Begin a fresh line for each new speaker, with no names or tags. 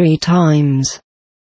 three times.